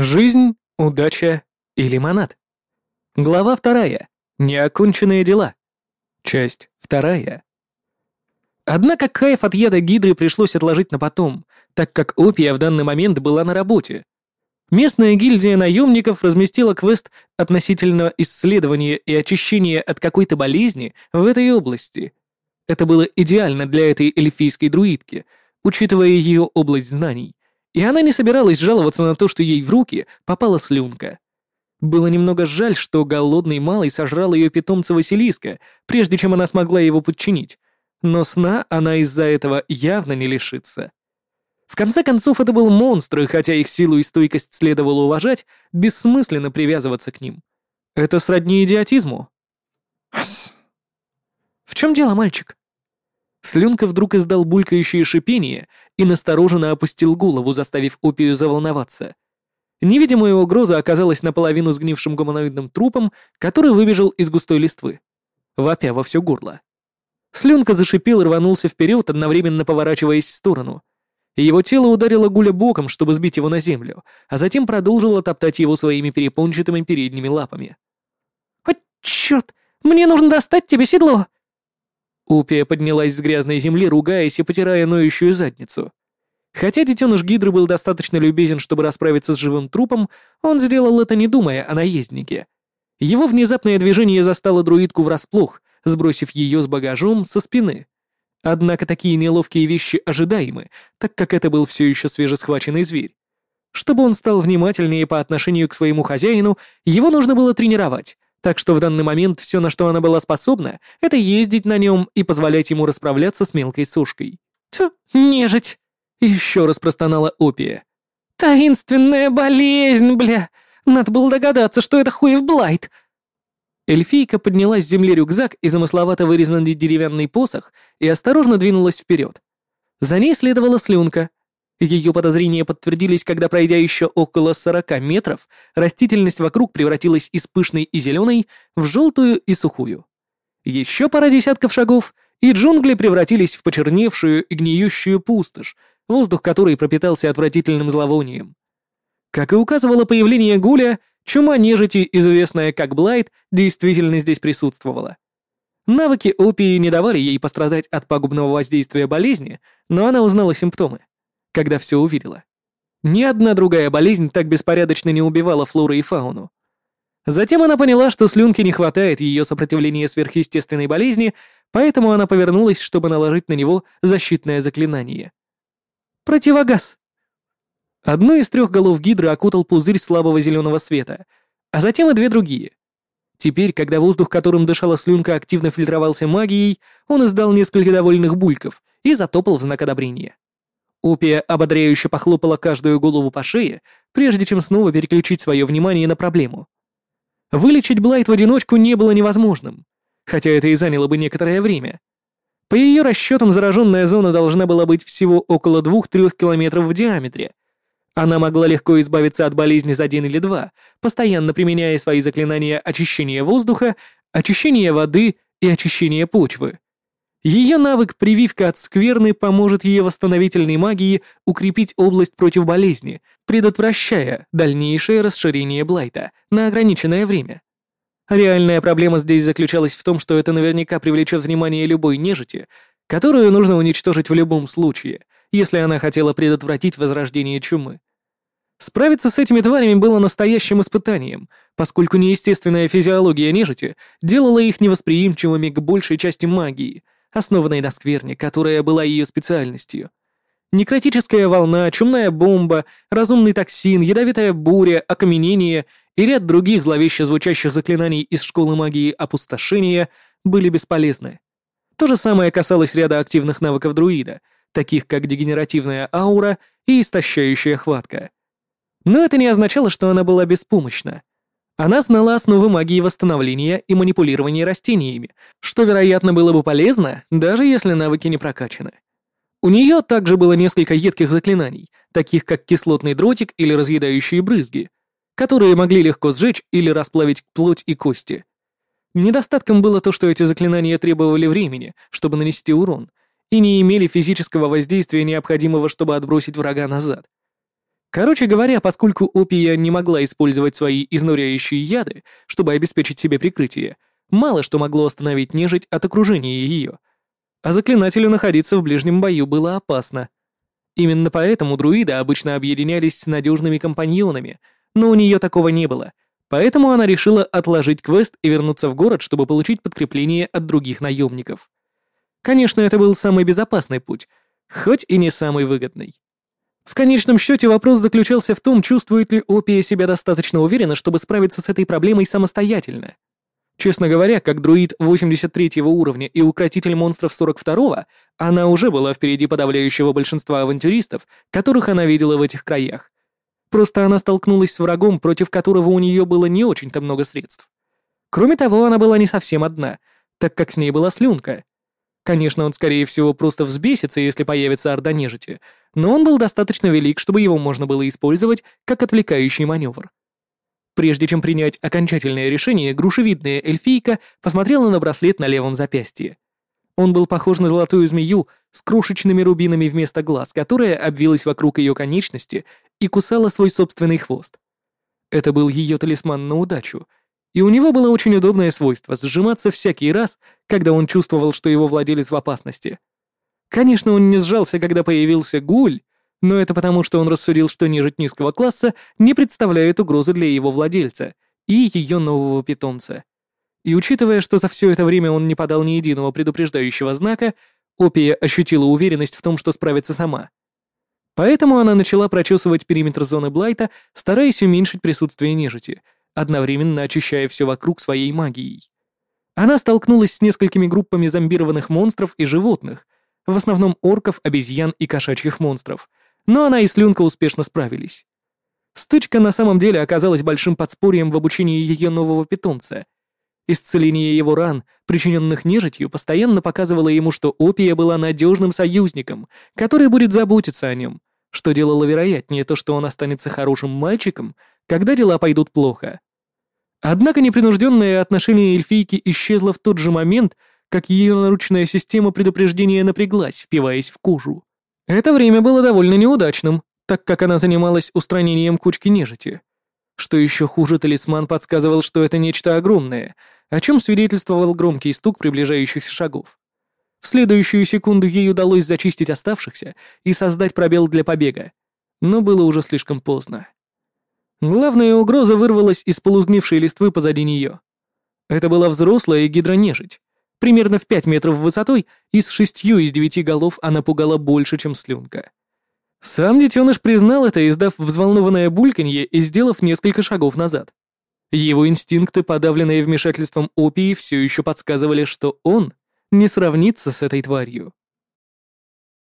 Жизнь, удача и лимонад. Глава вторая. Неоконченные дела. Часть вторая. Однако кайф от яда гидры пришлось отложить на потом, так как Опия в данный момент была на работе. Местная гильдия наемников разместила квест относительно исследования и очищения от какой-то болезни в этой области. Это было идеально для этой эльфийской друидки, учитывая ее область знаний и она не собиралась жаловаться на то, что ей в руки попала слюнка. Было немного жаль, что голодный малый сожрал ее питомца Василиска, прежде чем она смогла его подчинить, но сна она из-за этого явно не лишится. В конце концов, это был монстр, и хотя их силу и стойкость следовало уважать, бессмысленно привязываться к ним. Это сродни идиотизму. «В чем дело, мальчик?» Слюнка вдруг издал булькающее шипение и настороженно опустил голову, заставив Опию заволноваться. Невидимая угроза оказалась наполовину сгнившим гуманоидным трупом, который выбежал из густой листвы, вопя во все горло. Слюнка зашипел и рванулся вперед, одновременно поворачиваясь в сторону. Его тело ударило Гуля боком, чтобы сбить его на землю, а затем продолжило топтать его своими перепончатыми передними лапами. «А, черт! Мне нужно достать тебе седло!» Упия поднялась с грязной земли, ругаясь и потирая ноющую задницу. Хотя детеныш Гидры был достаточно любезен, чтобы расправиться с живым трупом, он сделал это не думая о наезднике. Его внезапное движение застало друидку врасплох, сбросив ее с багажом со спины. Однако такие неловкие вещи ожидаемы, так как это был все еще свежесхваченный зверь. Чтобы он стал внимательнее по отношению к своему хозяину, его нужно было тренировать, так что в данный момент все, на что она была способна, это ездить на нем и позволять ему расправляться с мелкой сушкой. «Тьфу, нежить!» — еще раз простонала Опия. «Таинственная болезнь, бля! Надо было догадаться, что это хуев Блайт!» Эльфийка подняла с земли рюкзак и замысловато вырезанный деревянный посох и осторожно двинулась вперед. За ней следовала слюнка, ее подозрения подтвердились, когда, пройдя еще около 40 метров, растительность вокруг превратилась из пышной и зеленой в желтую и сухую. Еще пара десятков шагов, и джунгли превратились в почерневшую и гниющую пустошь, воздух которой пропитался отвратительным зловонием. Как и указывало появление Гуля, чума нежити, известная как Блайт, действительно здесь присутствовала. Навыки опии не давали ей пострадать от пагубного воздействия болезни, но она узнала симптомы когда все увидела. Ни одна другая болезнь так беспорядочно не убивала флору и фауну. Затем она поняла, что слюнки не хватает ее сопротивления сверхъестественной болезни, поэтому она повернулась, чтобы наложить на него защитное заклинание. «Противогаз!» Одну из трех голов гидры окутал пузырь слабого зеленого света, а затем и две другие. Теперь, когда воздух, которым дышала слюнка, активно фильтровался магией, он издал несколько довольных бульков и затопал в знак одобрения. Упия ободряюще похлопала каждую голову по шее, прежде чем снова переключить свое внимание на проблему. Вылечить Блайт в одиночку не было невозможным, хотя это и заняло бы некоторое время. По ее расчетам, зараженная зона должна была быть всего около 2-3 километров в диаметре. Она могла легко избавиться от болезни за день или два, постоянно применяя свои заклинания очищения воздуха, очищения воды и очищения почвы. Ее навык прививка от скверны поможет ее восстановительной магии укрепить область против болезни, предотвращая дальнейшее расширение Блайта на ограниченное время. Реальная проблема здесь заключалась в том, что это наверняка привлечет внимание любой нежити, которую нужно уничтожить в любом случае, если она хотела предотвратить возрождение чумы. Справиться с этими тварями было настоящим испытанием, поскольку неестественная физиология нежити делала их невосприимчивыми к большей части магии — основанной на скверне, которая была ее специальностью. Некротическая волна, чумная бомба, разумный токсин, ядовитая буря, окаменение и ряд других зловеще звучащих заклинаний из школы магии опустошения были бесполезны. То же самое касалось ряда активных навыков друида, таких как дегенеративная аура и истощающая хватка. Но это не означало, что она была беспомощна. Она знала основы магии восстановления и манипулирования растениями, что, вероятно, было бы полезно, даже если навыки не прокачаны. У нее также было несколько едких заклинаний, таких как кислотный дротик или разъедающие брызги, которые могли легко сжечь или расплавить плоть и кости. Недостатком было то, что эти заклинания требовали времени, чтобы нанести урон, и не имели физического воздействия, необходимого, чтобы отбросить врага назад. Короче говоря, поскольку Опия не могла использовать свои изнуряющие яды, чтобы обеспечить себе прикрытие, мало что могло остановить нежить от окружения ее. А заклинателю находиться в ближнем бою было опасно. Именно поэтому друиды обычно объединялись с надежными компаньонами, но у нее такого не было, поэтому она решила отложить квест и вернуться в город, чтобы получить подкрепление от других наемников. Конечно, это был самый безопасный путь, хоть и не самый выгодный. В конечном счете вопрос заключался в том, чувствует ли Опия себя достаточно уверенно, чтобы справиться с этой проблемой самостоятельно. Честно говоря, как друид 83 уровня и укротитель монстров 42 она уже была впереди подавляющего большинства авантюристов, которых она видела в этих краях. Просто она столкнулась с врагом, против которого у нее было не очень-то много средств. Кроме того, она была не совсем одна, так как с ней была слюнка. Конечно, он, скорее всего, просто взбесится, если появится орда нежити, но он был достаточно велик, чтобы его можно было использовать как отвлекающий маневр. Прежде чем принять окончательное решение, грушевидная эльфийка посмотрела на браслет на левом запястье. Он был похож на золотую змею с крошечными рубинами вместо глаз, которая обвилась вокруг ее конечности и кусала свой собственный хвост. Это был ее талисман на удачу, и у него было очень удобное свойство сжиматься всякий раз, когда он чувствовал, что его владелец в опасности. Конечно, он не сжался, когда появился гуль, но это потому, что он рассудил, что нежить низкого класса не представляет угрозы для его владельца и ее нового питомца. И учитывая, что за все это время он не подал ни единого предупреждающего знака, Опия ощутила уверенность в том, что справится сама. Поэтому она начала прочесывать периметр зоны Блайта, стараясь уменьшить присутствие нежити, одновременно очищая все вокруг своей магией. Она столкнулась с несколькими группами зомбированных монстров и животных, в основном орков, обезьян и кошачьих монстров, но она и Слюнка успешно справились. Стычка на самом деле оказалась большим подспорьем в обучении ее нового питомца. Исцеление его ран, причиненных нежитью, постоянно показывало ему, что Опия была надежным союзником, который будет заботиться о нем, что делало вероятнее то, что он останется хорошим мальчиком, когда дела пойдут плохо. Однако непринужденное отношение эльфийки исчезло в тот же момент, как ее наручная система предупреждения напряглась, впиваясь в кожу. Это время было довольно неудачным, так как она занималась устранением кучки нежити. Что еще хуже, талисман подсказывал, что это нечто огромное, о чем свидетельствовал громкий стук приближающихся шагов. В следующую секунду ей удалось зачистить оставшихся и создать пробел для побега, но было уже слишком поздно. Главная угроза вырвалась из полузгнившей листвы позади нее. Это была взрослая гидронежить, примерно в 5 метров высотой, и с шестью из девяти голов она пугала больше, чем слюнка. Сам детеныш признал это, издав взволнованное бульканье и сделав несколько шагов назад. Его инстинкты, подавленные вмешательством опии, все еще подсказывали, что он не сравнится с этой тварью.